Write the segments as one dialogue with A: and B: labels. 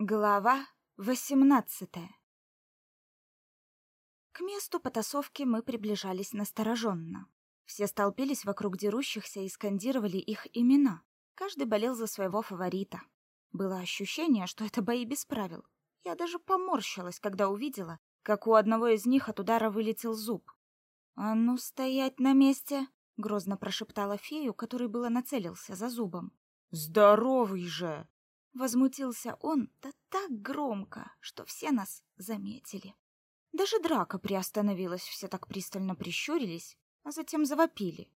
A: Глава восемнадцатая К месту потасовки мы приближались настороженно. Все столпились вокруг дерущихся и скандировали их имена. Каждый болел за своего фаворита. Было ощущение, что это бои без правил. Я даже поморщилась, когда увидела, как у одного из них от удара вылетел зуб. «А ну, стоять на месте!» — грозно прошептала фею, который было нацелился за зубом.
B: «Здоровый же!»
A: Возмутился он, да так громко, что все нас заметили. Даже драка приостановилась, все так пристально прищурились, а затем завопили.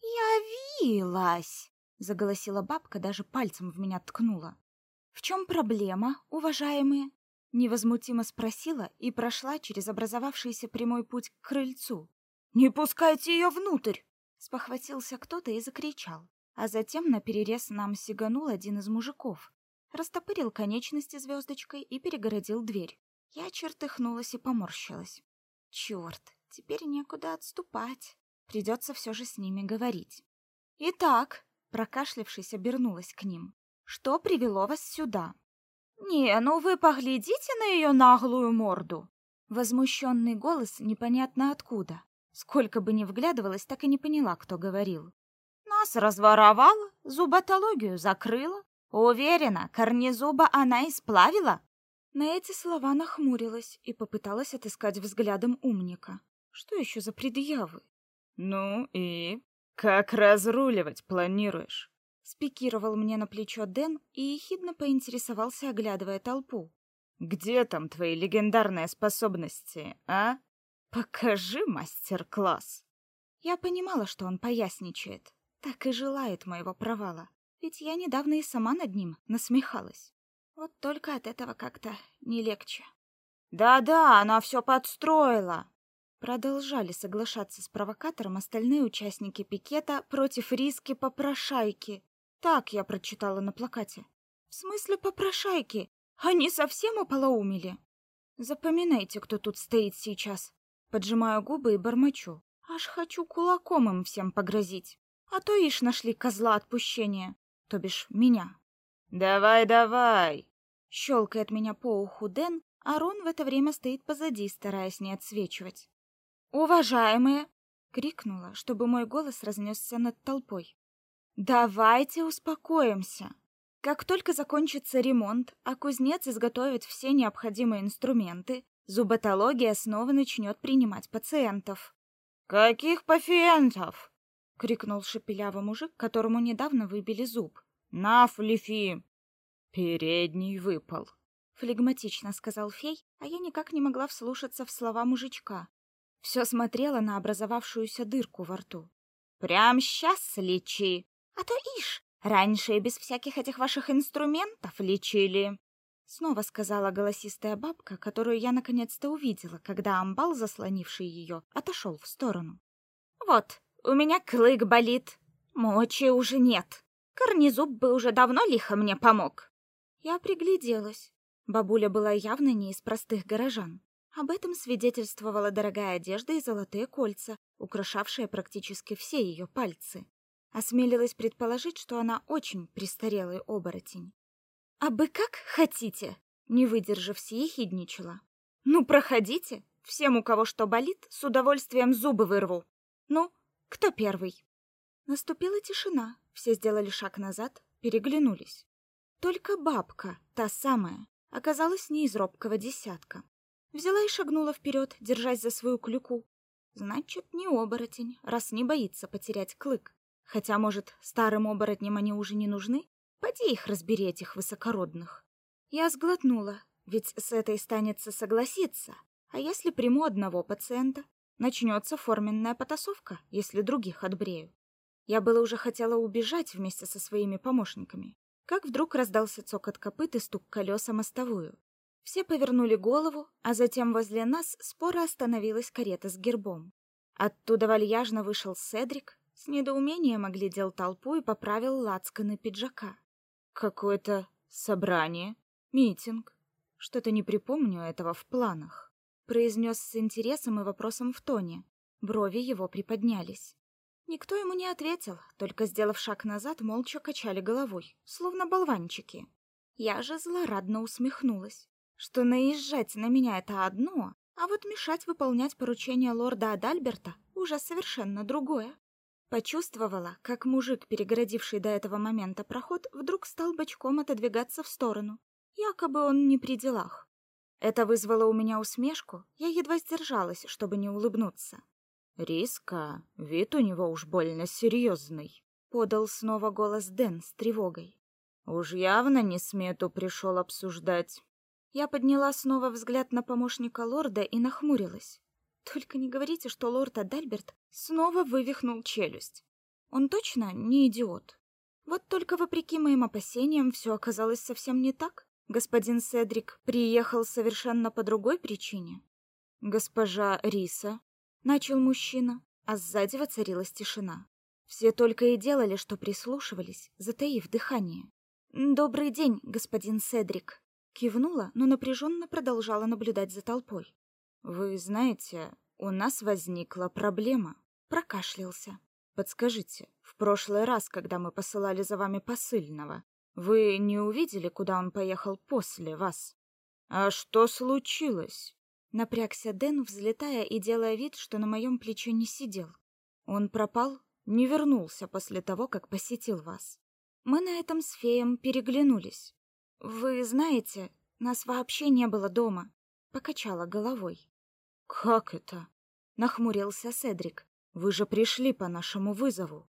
A: «Явилась!» — заголосила бабка, даже пальцем в меня ткнула. «В чем проблема, уважаемые?» — невозмутимо спросила и прошла через образовавшийся прямой путь к крыльцу.
B: «Не пускайте ее внутрь!»
A: — спохватился кто-то и закричал. А затем на перерез нам сиганул один из мужиков, растопырил конечности звездочкой и перегородил дверь. Я чертыхнулась и поморщилась. Черт, теперь некуда отступать. Придется все же с ними говорить. Итак, прокашлявшись, обернулась к ним. Что привело вас сюда?
B: Не, ну вы поглядите на ее наглую морду.
A: Возмущенный голос непонятно откуда. Сколько бы ни вглядывалась, так и не поняла, кто говорил.
B: Нас разворовала, зуботологию закрыла, Уверена, корнезуба она исплавила.
A: На эти слова нахмурилась и попыталась отыскать взглядом умника. Что еще за предъявы?
B: Ну и как разруливать планируешь?
A: Спикировал мне на плечо Дэн и ехидно поинтересовался, оглядывая толпу.
B: Где там твои легендарные способности, а? Покажи мастер-класс.
A: Я понимала, что он поясничает, так и желает моего провала. Ведь я недавно и сама над ним насмехалась. Вот только от этого как-то не легче.
B: Да-да, она все подстроила.
A: Продолжали соглашаться с провокатором остальные участники пикета против риски попрошайки. Так я прочитала на плакате. В смысле попрошайки? Они совсем ополоумели. Запоминайте, кто тут стоит сейчас. Поджимаю губы и бормочу. Аж хочу кулаком им всем погрозить. А то ишь нашли козла отпущения то бишь меня.
B: «Давай, давай!»
A: Щелкает меня по уху Дэн, а Рон в это время стоит позади, стараясь не отсвечивать. «Уважаемые!» — крикнула, чтобы мой голос разнесся над толпой. «Давайте успокоимся. Как только закончится ремонт, а кузнец изготовит все необходимые инструменты, зуботология снова начнет принимать пациентов».
B: «Каких пациентов?»
A: — крикнул шепелявый мужик, которому недавно выбили зуб.
B: «На, Флифи!» «Передний выпал», —
A: флегматично сказал фей, а я никак не могла вслушаться в слова мужичка. Все смотрела на образовавшуюся дырку во рту.
B: «Прям сейчас лечи,
A: а то ишь, раньше и без всяких этих ваших инструментов лечили». Снова сказала голосистая бабка, которую я наконец-то увидела, когда амбал, заслонивший ее, отошел в сторону. «Вот, у меня клык болит. Мочи уже нет. Корнезуб бы уже давно лихо мне помог. Я пригляделась. Бабуля была явно не из простых горожан. Об этом свидетельствовала дорогая одежда и золотые кольца, украшавшие практически все ее пальцы. Осмелилась предположить, что она очень престарелый оборотень. «А бы как хотите!» Не выдержав, съехидничала. «Ну, проходите! Всем, у кого что болит, с удовольствием зубы вырву! Ну, кто первый? Наступила тишина. Все сделали шаг назад, переглянулись. Только бабка, та самая, оказалась не из робкого десятка. Взяла и шагнула вперед, держась за свою клюку. Значит, не оборотень, раз не боится потерять клык. Хотя, может, старым оборотням они уже не нужны? Поди их разбери, этих высокородных. Я сглотнула, ведь с этой станется согласиться. А если приму одного пациента, Начнется форменная потасовка, если других отбрею. Я было уже хотела убежать вместе со своими помощниками, как вдруг раздался цокот копыт и стук колес мостовую. Все повернули голову, а затем возле нас споро остановилась карета с гербом. Оттуда вальяжно вышел Седрик, с недоумением оглядел толпу и поправил лацканы пиджака.
B: Какое-то собрание,
A: митинг. Что-то не припомню этого в планах произнес с интересом и вопросом в тоне. Брови его приподнялись. Никто ему не ответил, только сделав шаг назад, молча качали головой, словно болванчики. Я же злорадно усмехнулась, что наезжать на меня это одно, а вот мешать выполнять поручения лорда Адальберта уже совершенно другое. Почувствовала, как мужик, перегородивший до этого момента проход, вдруг стал бочком отодвигаться в сторону. Якобы он не при делах. Это вызвало у меня усмешку, я едва сдержалась, чтобы не улыбнуться.
B: «Риска, вид у него уж больно серьезный», — подал снова голос Дэн с тревогой. «Уж явно не смету пришел обсуждать».
A: Я подняла снова взгляд на помощника лорда и нахмурилась. Только не говорите, что лорд Адальберт снова вывихнул челюсть. Он точно не идиот. Вот только вопреки моим опасениям все оказалось совсем не так. Господин Седрик приехал совершенно по другой причине.
B: Госпожа Риса,
A: начал мужчина, а сзади воцарилась тишина. Все только и делали, что прислушивались, затаив дыхание. Добрый день, господин Седрик, кивнула, но напряженно продолжала наблюдать за толпой.
B: Вы знаете, у нас возникла проблема. Прокашлялся. Подскажите, в прошлый раз, когда мы посылали за вами посыльного, вы не увидели, куда он поехал после вас? А что случилось?
A: Напрягся Дэн, взлетая и делая вид, что на моем плече не сидел.
B: Он пропал, не вернулся после того, как посетил вас.
A: Мы на этом с феем переглянулись. Вы знаете, нас вообще не было дома, покачала головой.
B: Как это? нахмурился Седрик. Вы же пришли по нашему вызову.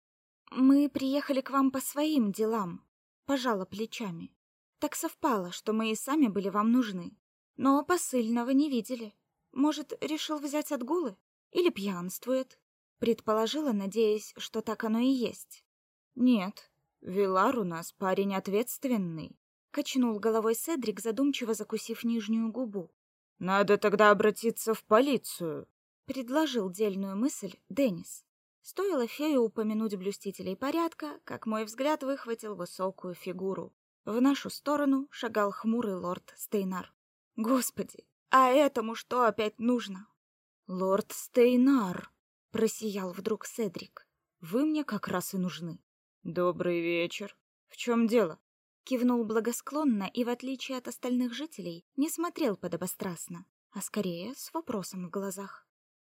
A: Мы приехали к вам по своим делам, пожала плечами. Так совпало, что мы и сами были вам нужны. Но посыльного не видели. Может, решил взять отгулы или пьянствует? Предположила, надеясь, что так оно и есть.
B: Нет, Вилар у нас парень ответственный,
A: качнул головой Седрик, задумчиво закусив нижнюю губу.
B: Надо тогда обратиться в полицию,
A: предложил дельную мысль Денис. Стоило фее упомянуть блюстителей порядка, как мой взгляд выхватил высокую фигуру. В нашу сторону шагал хмурый лорд Стейнар. Господи, а этому что опять нужно?
B: Лорд Стейнар, просиял вдруг Седрик. Вы мне как раз и нужны. Добрый вечер. В чем дело?
A: Кивнул благосклонно и, в отличие от остальных жителей, не смотрел подобострастно, а скорее с вопросом в глазах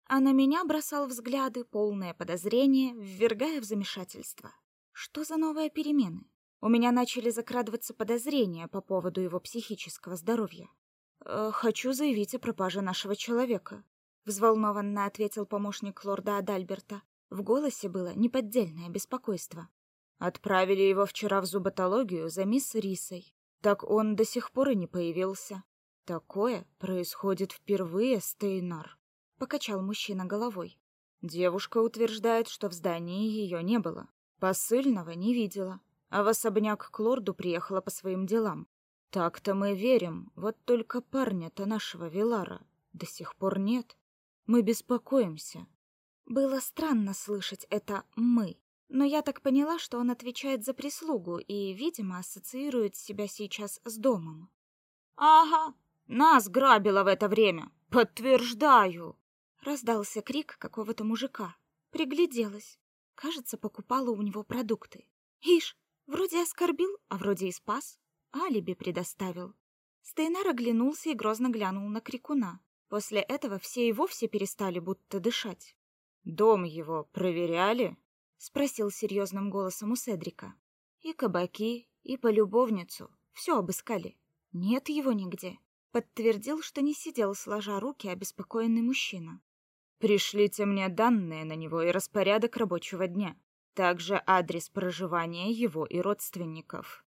A: а на меня бросал взгляды, полные подозрения, ввергая в замешательство. Что за новые перемены? У меня начали закрадываться подозрения по поводу его психического здоровья.
B: «Э, «Хочу заявить о пропаже нашего человека», — взволнованно ответил помощник лорда Адальберта. В голосе было неподдельное беспокойство. «Отправили его вчера в зуботологию за мисс Рисой. Так он до сих пор и не появился. Такое происходит впервые, Стейнар покачал мужчина головой. Девушка утверждает, что в здании ее не было. Посыльного не видела, а в особняк к лорду приехала по своим делам. Так-то мы верим, вот только парня-то нашего Вилара до сих пор нет. Мы беспокоимся.
A: Было странно слышать это «мы», но я так поняла, что он отвечает за прислугу и, видимо, ассоциирует себя сейчас с домом.
B: «Ага, нас грабило в это время, подтверждаю!»
A: Раздался крик какого-то мужика. Пригляделась. Кажется, покупала у него продукты. Ишь, вроде оскорбил, а вроде и спас. Алиби предоставил. Стейнар оглянулся и грозно глянул на крикуна. После этого все и вовсе перестали будто дышать.
B: «Дом его проверяли?»
A: — спросил серьезным голосом у Седрика.
B: «И кабаки, и полюбовницу. Все обыскали. Нет его нигде», —
A: подтвердил, что не сидел сложа руки обеспокоенный мужчина.
B: Пришлите мне данные на него и распорядок рабочего дня. Также адрес проживания его и родственников.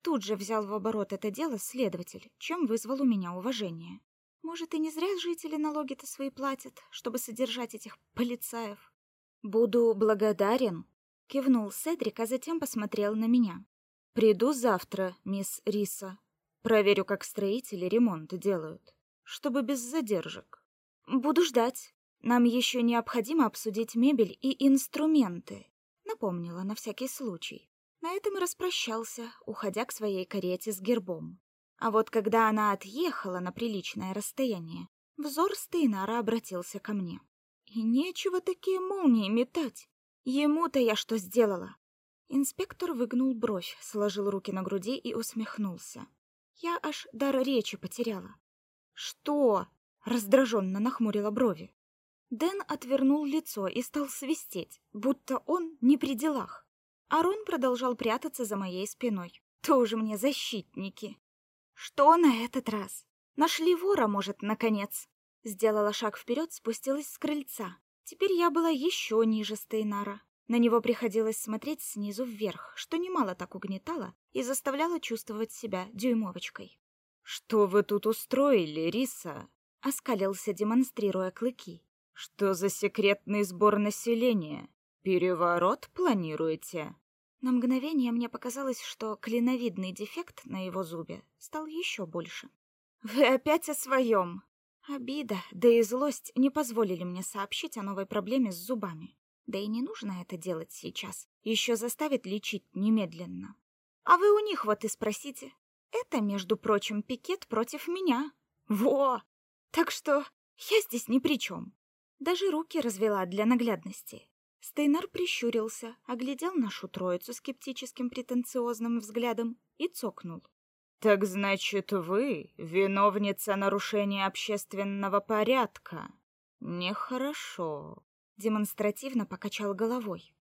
A: Тут же взял в оборот это дело следователь, чем вызвал у меня уважение. Может, и не зря жители налоги-то свои платят, чтобы содержать этих полицаев.
B: Буду благодарен, кивнул Седрик, а затем посмотрел на меня. Приду завтра, мисс Риса. Проверю, как строители ремонт делают, чтобы без задержек.
A: Буду ждать. Нам еще необходимо обсудить мебель и инструменты, напомнила на всякий случай. На этом и распрощался, уходя к своей карете с гербом. А вот когда она отъехала на приличное расстояние, взор Стейнара обратился ко мне. И нечего такие молнии метать. Ему-то я что сделала? Инспектор выгнул бровь, сложил руки на груди и усмехнулся. Я аж дар речи потеряла. Что? раздраженно нахмурила брови. Дэн отвернул лицо и стал свистеть, будто он не при делах. Арон продолжал прятаться за моей спиной. Тоже мне защитники. Что на этот раз? Нашли вора, может, наконец. Сделала шаг вперед, спустилась с крыльца. Теперь я была еще ниже Стейнара. На него приходилось смотреть снизу вверх, что немало так угнетало и заставляло чувствовать себя дюймовочкой.
B: «Что вы тут устроили, Риса?»
A: — оскалился, демонстрируя клыки.
B: «Что за секретный сбор населения? Переворот планируете?»
A: На мгновение мне показалось, что клиновидный дефект на его зубе стал еще больше. «Вы опять о своем!» Обида, да и злость не позволили мне сообщить о новой проблеме с зубами. Да и не нужно это делать сейчас. Еще заставит лечить немедленно. А вы у них вот и спросите. Это, между прочим, пикет против меня. Во! Так что я здесь ни при чем. Даже руки развела для наглядности. Стейнар прищурился, оглядел нашу троицу скептическим претенциозным взглядом и цокнул.
B: «Так значит, вы виновница нарушения общественного порядка? Нехорошо
A: демонстративно покачал головой.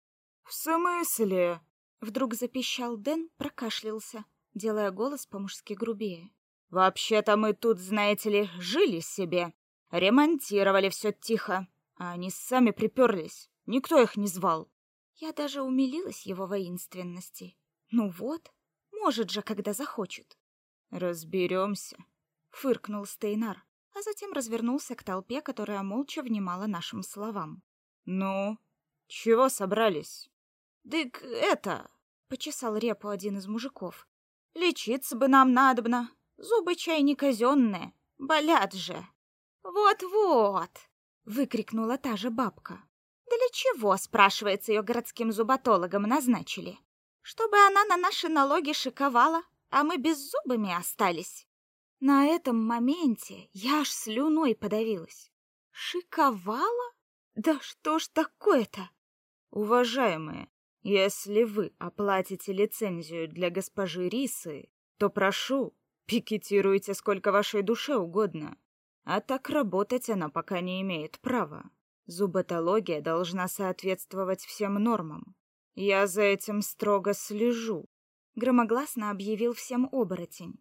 B: В смысле?
A: Вдруг запищал Дэн, прокашлялся, делая голос по-мужски грубее.
B: Вообще-то мы тут, знаете ли, жили себе, ремонтировали все тихо, а они сами приперлись. Никто их не звал.
A: Я даже умилилась его воинственности. Ну вот, может же, когда захочет.
B: Разберемся,
A: фыркнул Стейнар, а затем развернулся к толпе, которая молча внимала нашим словам.
B: «Ну, чего собрались?»
A: «Дык это...» — почесал репу один из мужиков. «Лечиться бы нам надобно. Зубы чай не казенные. Болят же». «Вот-вот!» — выкрикнула та же бабка. «Для чего, спрашивается, ее городским зуботологом назначили? Чтобы она на наши налоги шиковала, а мы без зубами остались». На этом моменте я аж слюной подавилась. «Шиковала?» Да что ж такое-то?
B: Уважаемые, если вы оплатите лицензию для госпожи Рисы, то прошу, пикетируйте сколько вашей душе угодно. А так работать она пока не имеет права. Зуботология должна соответствовать всем нормам. Я за этим строго слежу,
A: громогласно объявил всем оборотень.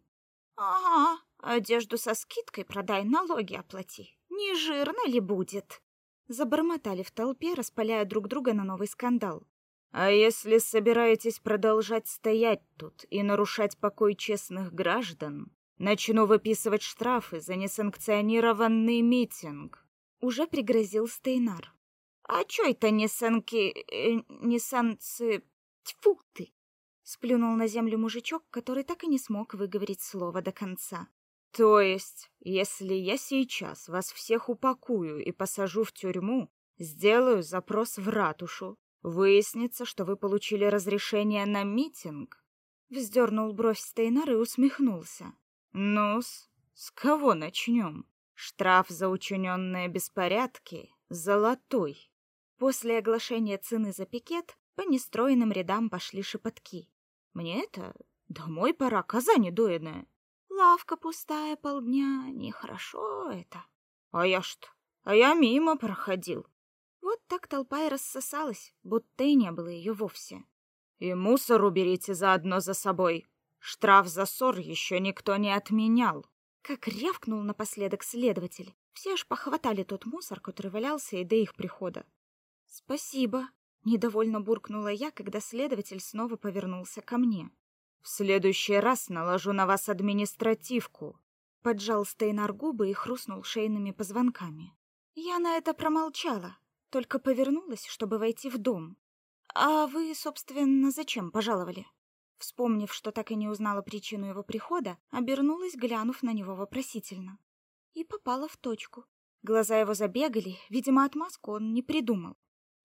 A: Ага, одежду со скидкой продай, налоги оплати. Не жирно ли будет? Забормотали в толпе, распаляя друг друга на новый скандал.
B: А если собираетесь продолжать стоять тут и нарушать покой честных граждан, начну выписывать штрафы за несанкционированный митинг.
A: Уже пригрозил Стейнар. А чё это не санки... Э, не санцы... Тьфу ты! Сплюнул на землю мужичок, который так и не смог выговорить слово до конца.
B: То есть, если я сейчас вас всех упакую и посажу в тюрьму, сделаю запрос в ратушу, выяснится, что вы получили разрешение на митинг?
A: Вздернул бровь Стейнар и усмехнулся.
B: Ну-с, с кого начнем? Штраф за учиненные беспорядки золотой.
A: После оглашения цены за пикет по нестроенным рядам пошли шепотки. Мне это домой пора, коза недоедная. Лавка пустая полдня, нехорошо это.
B: А я что? А я мимо проходил.
A: Вот так толпа и рассосалась, будто и не было ее вовсе.
B: И мусор уберите заодно за собой. Штраф за ссор еще никто не отменял.
A: Как рявкнул напоследок следователь. Все аж похватали тот мусор, который валялся и до их прихода. Спасибо, недовольно буркнула я, когда следователь снова повернулся ко мне.
B: В следующий раз наложу на вас административку.
A: Поджал Стейнар губы и хрустнул шейными позвонками. Я на это промолчала, только повернулась, чтобы войти в дом. А вы, собственно, зачем пожаловали? Вспомнив, что так и не узнала причину его прихода, обернулась, глянув на него вопросительно. И попала в точку. Глаза его забегали, видимо, отмазку он не придумал.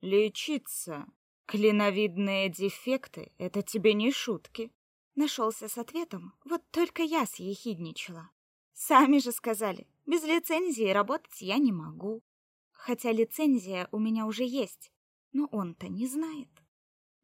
B: Лечиться. Клиновидные дефекты это тебе не шутки.
A: Нашелся с ответом, вот только я съехидничала. Сами же сказали, без лицензии работать я не могу. Хотя лицензия у меня уже есть, но он-то не знает.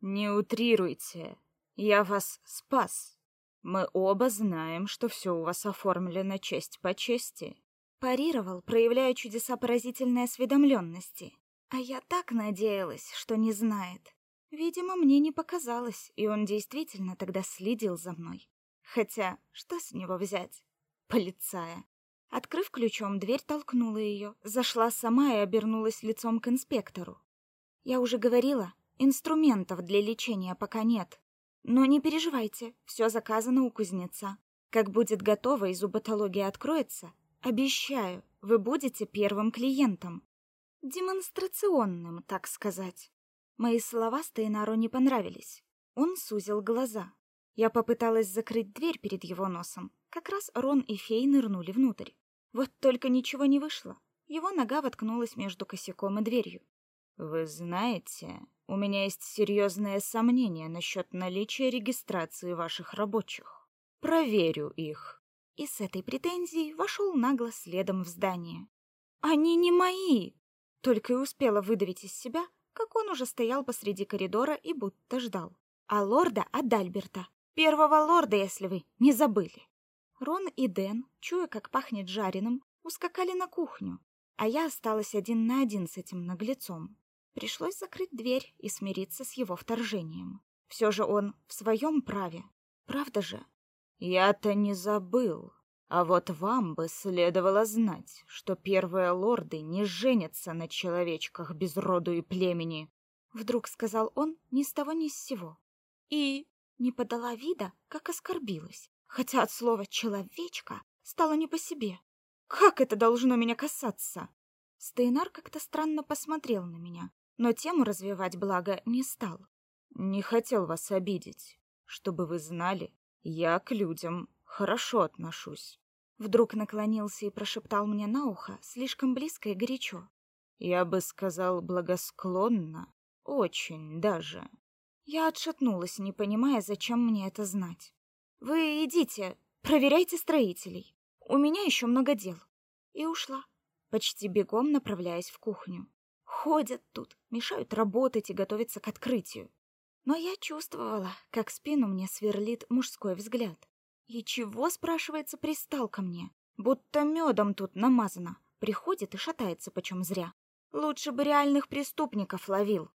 B: Не утрируйте. Я вас спас. Мы оба знаем, что все у вас оформлено честь по чести.
A: Парировал, проявляя чудеса поразительной осведомленности. А я так надеялась, что не знает. Видимо, мне не показалось, и он действительно тогда следил за мной. Хотя, что с него взять? Полицая. Открыв ключом, дверь толкнула ее, зашла сама и обернулась лицом к инспектору. Я уже говорила, инструментов для лечения пока нет. Но не переживайте, все заказано у кузнеца. Как будет готово и зуботология откроется, обещаю, вы будете первым клиентом. Демонстрационным, так сказать. Мои слова Стейнару не понравились. Он сузил глаза. Я попыталась закрыть дверь перед его носом. Как раз Рон и Фей нырнули внутрь. Вот только ничего не вышло. Его нога воткнулась между косяком и дверью.
B: Вы знаете, у меня есть серьезные сомнения насчет наличия регистрации ваших рабочих. Проверю их.
A: И с этой претензией вошел нагло следом в здание. Они не мои, только и успела выдавить из себя, как он уже стоял посреди коридора и будто ждал. А лорда Адальберта, первого лорда, если вы не забыли. Рон и Дэн, чуя, как пахнет жареным, ускакали на кухню, а я осталась один на один с этим наглецом. Пришлось закрыть дверь и смириться с его вторжением. Все же он в своем праве. Правда же?
B: Я-то не забыл. А вот вам бы следовало знать, что первые лорды не женятся на человечках без роду и племени.
A: Вдруг сказал он ни с того ни с сего. И не подала вида, как оскорбилась, хотя от слова «человечка» стало не по себе. Как это должно меня касаться? Стейнар как-то странно посмотрел на меня, но тему развивать благо не стал.
B: Не хотел вас обидеть. Чтобы вы знали, я к людям хорошо отношусь.
A: Вдруг наклонился и прошептал мне на ухо, слишком близко и горячо.
B: Я бы сказал благосклонно, очень даже.
A: Я отшатнулась, не понимая, зачем мне это знать. Вы идите, проверяйте строителей. У меня еще много дел. И ушла, почти бегом направляясь в кухню. Ходят тут, мешают работать и готовиться к открытию. Но я чувствовала, как спину мне сверлит мужской взгляд. И чего, спрашивается, пристал ко мне? Будто медом тут намазано. Приходит и шатается почем зря. Лучше бы реальных преступников ловил.